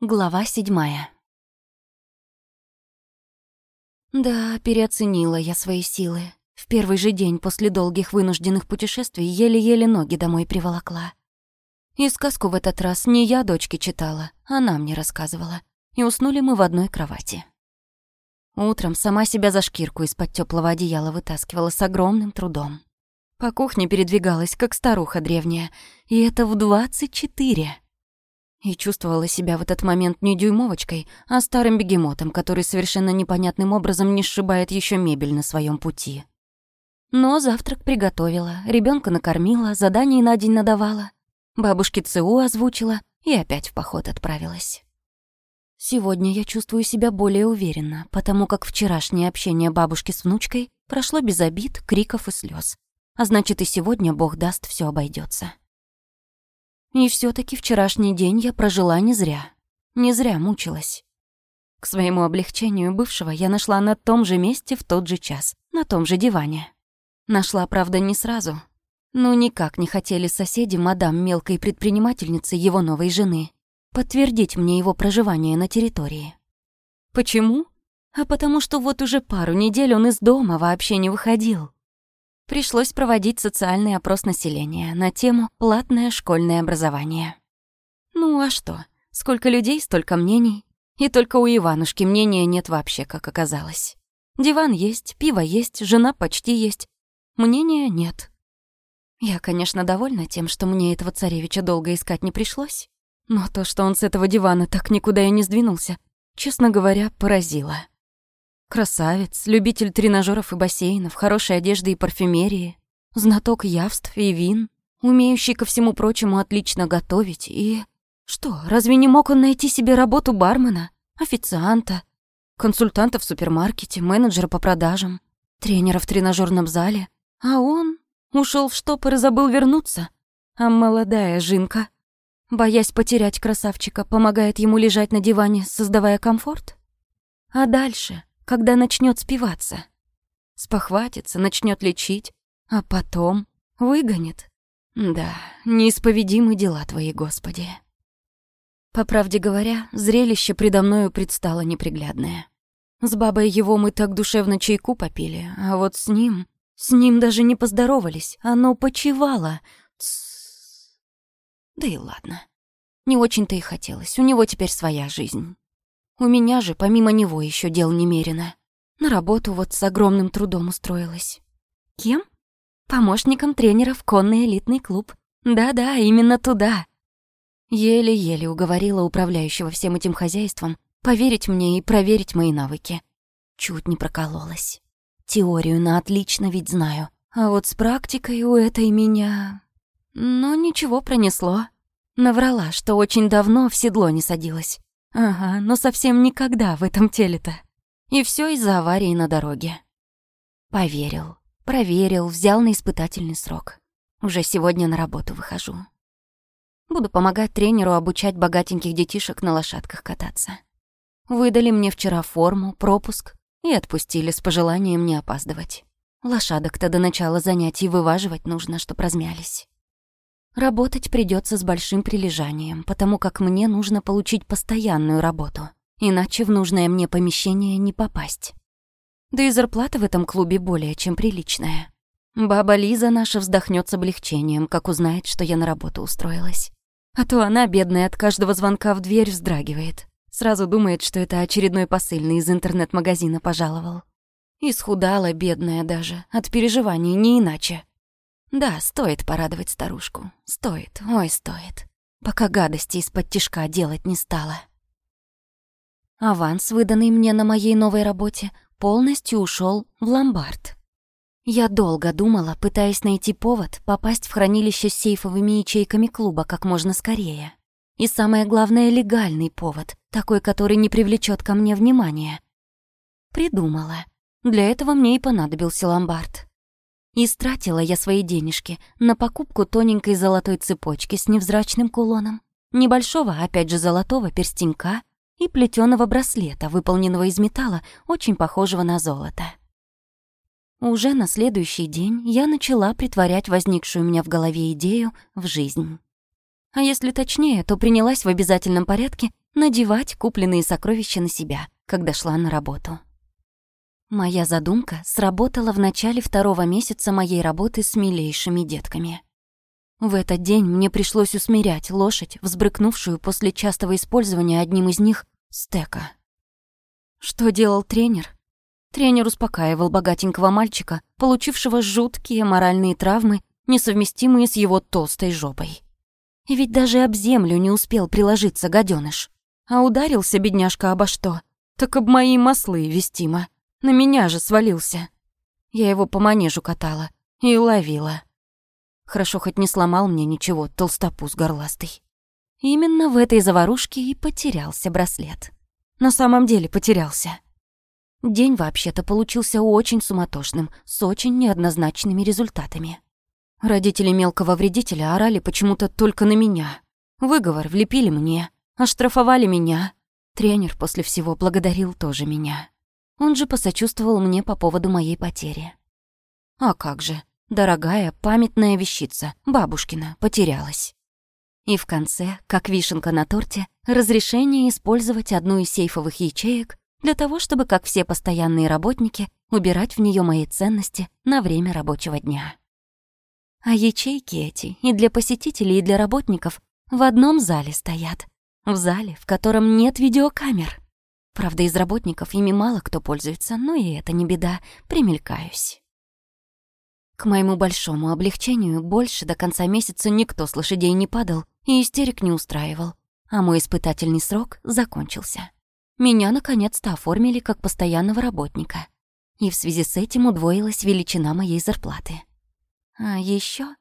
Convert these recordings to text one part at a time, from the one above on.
Глава седьмая. Да, переоценила я свои силы. В первый же день после долгих вынужденных путешествий еле-еле ноги домой приволокла. И сказку в этот раз не я дочке читала, она мне рассказывала. И уснули мы в одной кровати. Утром сама себя за шкирку из-под теплого одеяла вытаскивала с огромным трудом. По кухне передвигалась, как старуха древняя, и это в двадцать четыре. И чувствовала себя в этот момент не дюймовочкой, а старым бегемотом, который совершенно непонятным образом не сшибает еще мебель на своем пути. Но завтрак приготовила, ребенка накормила, заданий на день надавала, бабушке ЦУ озвучила и опять в поход отправилась. Сегодня я чувствую себя более уверенно, потому как вчерашнее общение бабушки с внучкой прошло без обид, криков и слез. А значит, и сегодня Бог даст, все обойдется. И все таки вчерашний день я прожила не зря. Не зря мучилась. К своему облегчению бывшего я нашла на том же месте в тот же час, на том же диване. Нашла, правда, не сразу. Ну, никак не хотели соседи мадам мелкой предпринимательницы его новой жены подтвердить мне его проживание на территории. Почему? А потому что вот уже пару недель он из дома вообще не выходил пришлось проводить социальный опрос населения на тему «Платное школьное образование». Ну а что? Сколько людей, столько мнений. И только у Иванушки мнения нет вообще, как оказалось. Диван есть, пиво есть, жена почти есть. Мнения нет. Я, конечно, довольна тем, что мне этого царевича долго искать не пришлось. Но то, что он с этого дивана так никуда и не сдвинулся, честно говоря, поразило. Красавец, любитель тренажеров и бассейнов, хорошей одежды и парфюмерии, знаток явств и вин, умеющий, ко всему прочему, отлично готовить и... Что, разве не мог он найти себе работу бармена, официанта, консультанта в супермаркете, менеджера по продажам, тренера в тренажерном зале? А он ушел в штопор и забыл вернуться. А молодая жинка, боясь потерять красавчика, помогает ему лежать на диване, создавая комфорт? А дальше? когда начнет спиваться. Спохватится, начнет лечить, а потом выгонит. Да, неисповедимы дела твои, Господи. По правде говоря, зрелище предо мною предстало неприглядное. С бабой его мы так душевно чайку попили, а вот с ним... С ним даже не поздоровались, оно почивало. Тссс. Да и ладно. Не очень-то и хотелось, у него теперь своя жизнь. У меня же помимо него еще дел немерено. На работу вот с огромным трудом устроилась. Кем? Помощником тренера в конный элитный клуб. Да-да, именно туда. Еле-еле уговорила управляющего всем этим хозяйством поверить мне и проверить мои навыки. Чуть не прокололась. Теорию на отлично ведь знаю. А вот с практикой у этой меня... Но ничего пронесло. Наврала, что очень давно в седло не садилась. Ага, но совсем никогда в этом теле-то. И все из-за аварии на дороге. Поверил, проверил, взял на испытательный срок. Уже сегодня на работу выхожу. Буду помогать тренеру обучать богатеньких детишек на лошадках кататься. Выдали мне вчера форму, пропуск и отпустили с пожеланием не опаздывать. Лошадок-то до начала занятий вываживать нужно, чтоб размялись. Работать придется с большим прилежанием, потому как мне нужно получить постоянную работу, иначе в нужное мне помещение не попасть. Да и зарплата в этом клубе более чем приличная. Баба Лиза наша вздохнет с облегчением, как узнает, что я на работу устроилась. А то она, бедная, от каждого звонка в дверь вздрагивает. Сразу думает, что это очередной посыльный из интернет-магазина пожаловал. Исхудала, бедная даже, от переживаний не иначе. Да, стоит порадовать старушку. Стоит, ой, стоит. Пока гадости из-под тишка делать не стала. Аванс, выданный мне на моей новой работе, полностью ушел в ломбард. Я долго думала, пытаясь найти повод попасть в хранилище с сейфовыми ячейками клуба как можно скорее. И самое главное, легальный повод, такой, который не привлечет ко мне внимания. Придумала. Для этого мне и понадобился ломбард. И стратила я свои денежки на покупку тоненькой золотой цепочки с невзрачным кулоном, небольшого, опять же, золотого перстенька и плетеного браслета, выполненного из металла, очень похожего на золото. Уже на следующий день я начала притворять возникшую у меня в голове идею в жизнь. А если точнее, то принялась в обязательном порядке надевать купленные сокровища на себя, когда шла на работу. Моя задумка сработала в начале второго месяца моей работы с милейшими детками. В этот день мне пришлось усмирять лошадь, взбрыкнувшую после частого использования одним из них стека. Что делал тренер? Тренер успокаивал богатенького мальчика, получившего жуткие моральные травмы, несовместимые с его толстой жопой. И ведь даже об землю не успел приложиться гадёныш. А ударился бедняжка обо что? Так об мои маслы вестимо. На меня же свалился. Я его по манежу катала и ловила. Хорошо хоть не сломал мне ничего толстопуз горластый. Именно в этой заварушке и потерялся браслет. На самом деле потерялся. День вообще-то получился очень суматошным, с очень неоднозначными результатами. Родители мелкого вредителя орали почему-то только на меня. Выговор влепили мне, оштрафовали меня. Тренер после всего благодарил тоже меня. Он же посочувствовал мне по поводу моей потери. А как же, дорогая памятная вещица, бабушкина, потерялась. И в конце, как вишенка на торте, разрешение использовать одну из сейфовых ячеек для того, чтобы, как все постоянные работники, убирать в нее мои ценности на время рабочего дня. А ячейки эти и для посетителей, и для работников в одном зале стоят. В зале, в котором нет видеокамер. Правда, из работников ими мало кто пользуется, но и это не беда, примелькаюсь. К моему большому облегчению больше до конца месяца никто с лошадей не падал и истерик не устраивал, а мой испытательный срок закончился. Меня наконец-то оформили как постоянного работника, и в связи с этим удвоилась величина моей зарплаты. А еще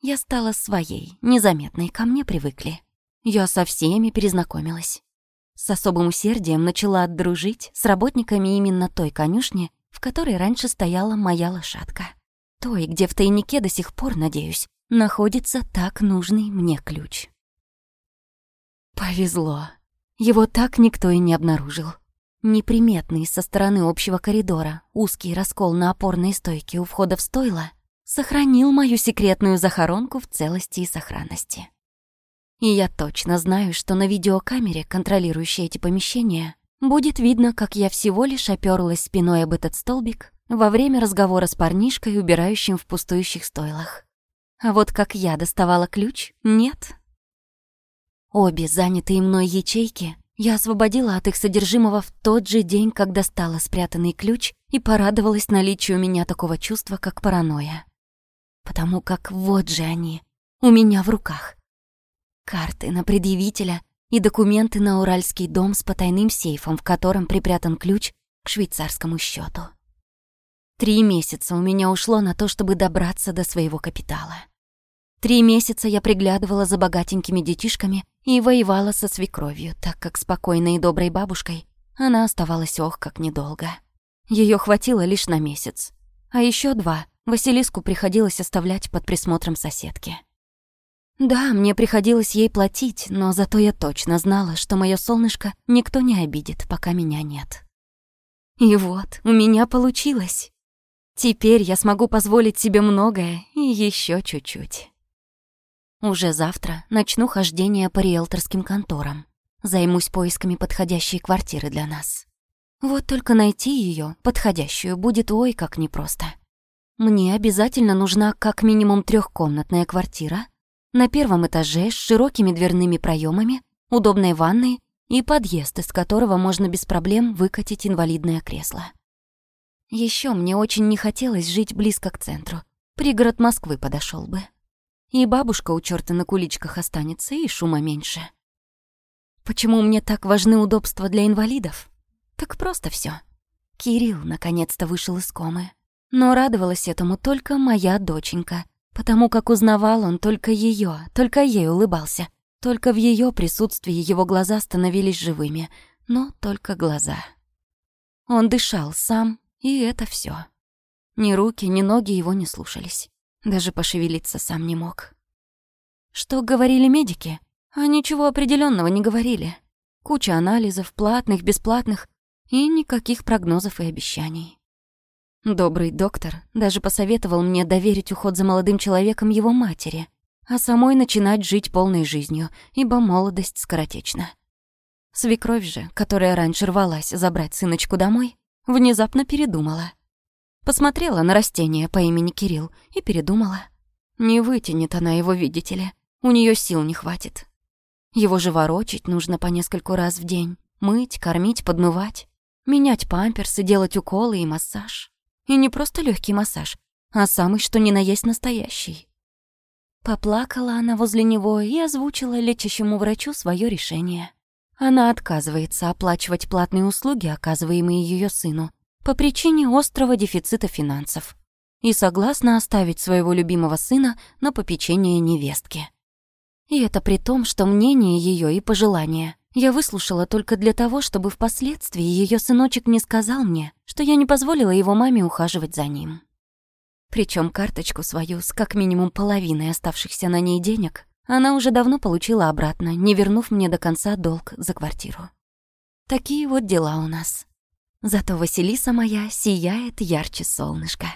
я стала своей, незаметной, ко мне привыкли. Я со всеми перезнакомилась с особым усердием начала отдружить с работниками именно той конюшни, в которой раньше стояла моя лошадка. Той, где в тайнике до сих пор, надеюсь, находится так нужный мне ключ. Повезло. Его так никто и не обнаружил. Неприметный со стороны общего коридора, узкий раскол на опорной стойке у входа в стойло сохранил мою секретную захоронку в целости и сохранности. И я точно знаю, что на видеокамере, контролирующей эти типа помещения, будет видно, как я всего лишь оперлась спиной об этот столбик во время разговора с парнишкой, убирающим в пустующих стойлах. А вот как я доставала ключ, нет. Обе занятые мной ячейки я освободила от их содержимого в тот же день, как достала спрятанный ключ и порадовалась наличию у меня такого чувства, как паранойя. Потому как вот же они, у меня в руках карты на предъявителя и документы на Уральский дом с потайным сейфом, в котором припрятан ключ к швейцарскому счету. Три месяца у меня ушло на то, чтобы добраться до своего капитала. Три месяца я приглядывала за богатенькими детишками и воевала со свекровью, так как спокойной и доброй бабушкой она оставалась ох как недолго. Ее хватило лишь на месяц. А еще два Василиску приходилось оставлять под присмотром соседки. Да, мне приходилось ей платить, но зато я точно знала, что мое солнышко никто не обидит, пока меня нет. И вот, у меня получилось. Теперь я смогу позволить себе многое и еще чуть-чуть. Уже завтра начну хождение по риэлторским конторам. Займусь поисками подходящей квартиры для нас. Вот только найти ее подходящую, будет ой как непросто. Мне обязательно нужна как минимум трехкомнатная квартира на первом этаже с широкими дверными проемами, удобной ванной и подъезд, из которого можно без проблем выкатить инвалидное кресло. Еще мне очень не хотелось жить близко к центру. Пригород Москвы подошел бы. И бабушка у черта на куличках останется, и шума меньше. Почему мне так важны удобства для инвалидов? Так просто все. Кирилл наконец-то вышел из комы. Но радовалась этому только моя доченька — потому как узнавал он только ее, только ей улыбался. Только в ее присутствии его глаза становились живыми, но только глаза. Он дышал сам, и это все. Ни руки, ни ноги его не слушались. Даже пошевелиться сам не мог. Что говорили медики? А ничего определенного не говорили. Куча анализов, платных, бесплатных, и никаких прогнозов и обещаний. Добрый доктор даже посоветовал мне доверить уход за молодым человеком его матери, а самой начинать жить полной жизнью, ибо молодость скоротечна. Свекровь же, которая раньше рвалась забрать сыночку домой, внезапно передумала. Посмотрела на растение по имени Кирилл и передумала. Не вытянет она его, видите ли, у нее сил не хватит. Его же ворочить нужно по нескольку раз в день, мыть, кормить, подмывать, менять памперсы, делать уколы и массаж. И не просто легкий массаж, а самый что ни на есть настоящий. Поплакала она возле него и озвучила лечащему врачу свое решение. Она отказывается оплачивать платные услуги, оказываемые ее сыну, по причине острого дефицита финансов. И согласна оставить своего любимого сына на попечение невестки. И это при том, что мнение ее и пожелания – я выслушала только для того, чтобы впоследствии ее сыночек не сказал мне, что я не позволила его маме ухаживать за ним. Причем карточку свою с как минимум половиной оставшихся на ней денег она уже давно получила обратно, не вернув мне до конца долг за квартиру. Такие вот дела у нас. Зато Василиса моя сияет ярче солнышка.